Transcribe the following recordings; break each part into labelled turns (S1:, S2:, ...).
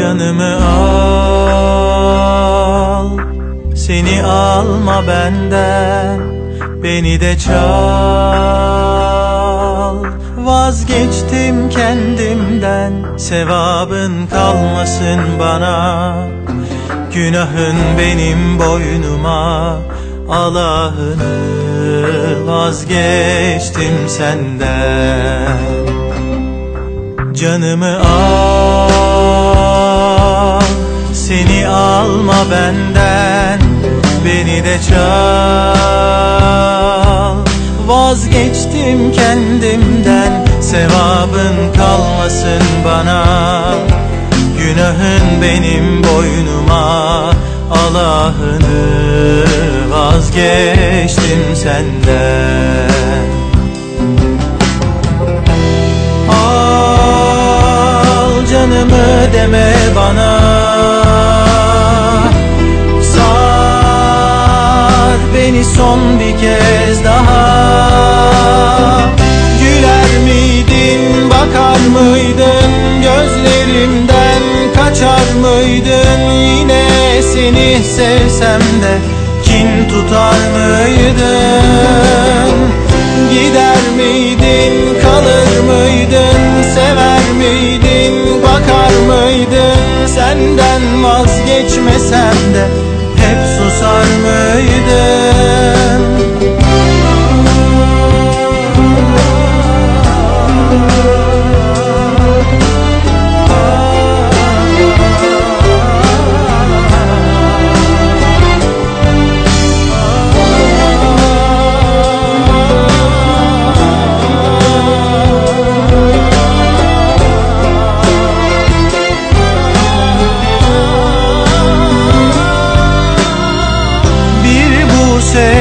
S1: canımı al. Seni alma benden Beni de çal. Vazgeçtim kendimden Sevabın kalmasın bana. Günahın benim boynuma Allah'ını vazgeçtim senden. Canımı al. Seni alma benden Beni de çal. Vazgeçtim kendimden Sevabın kalmasın bana. Günahın benim boynuma Allah'ını vazgeçtim senden. Al canımı deme bana son bir kez daha. Güler miydin bakar mıydın? Gözlerimden kaçar mıydın? Yine seni sevsem de kin tutar mıydın? Gider miydin kalır mıydın? Sever miydin bakar mıydın? Senden vazgeçmesem de hep susar mıydın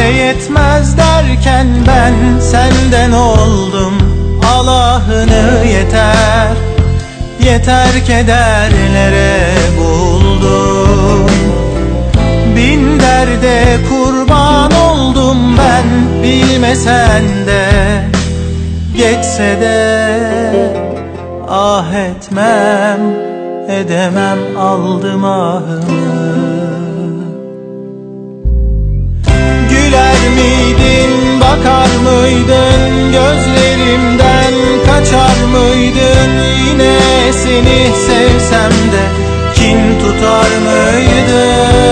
S1: yetmez derken ben senden oldum. Allah'ını yeter Yeter kederlere buldum. Bin derde kurban oldum ben bilmesen de Geçse de ah etmem edemem aldım ahımı Bakar mıydın gözlerimden kaçar mıydın yine seni sevsem de? Kin tutar mıydın?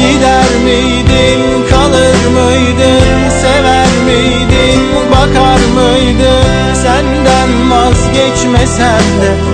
S1: Gider miydin kalır mıydın sever miydin? Bakar mıydın senden vazgeçmesem de?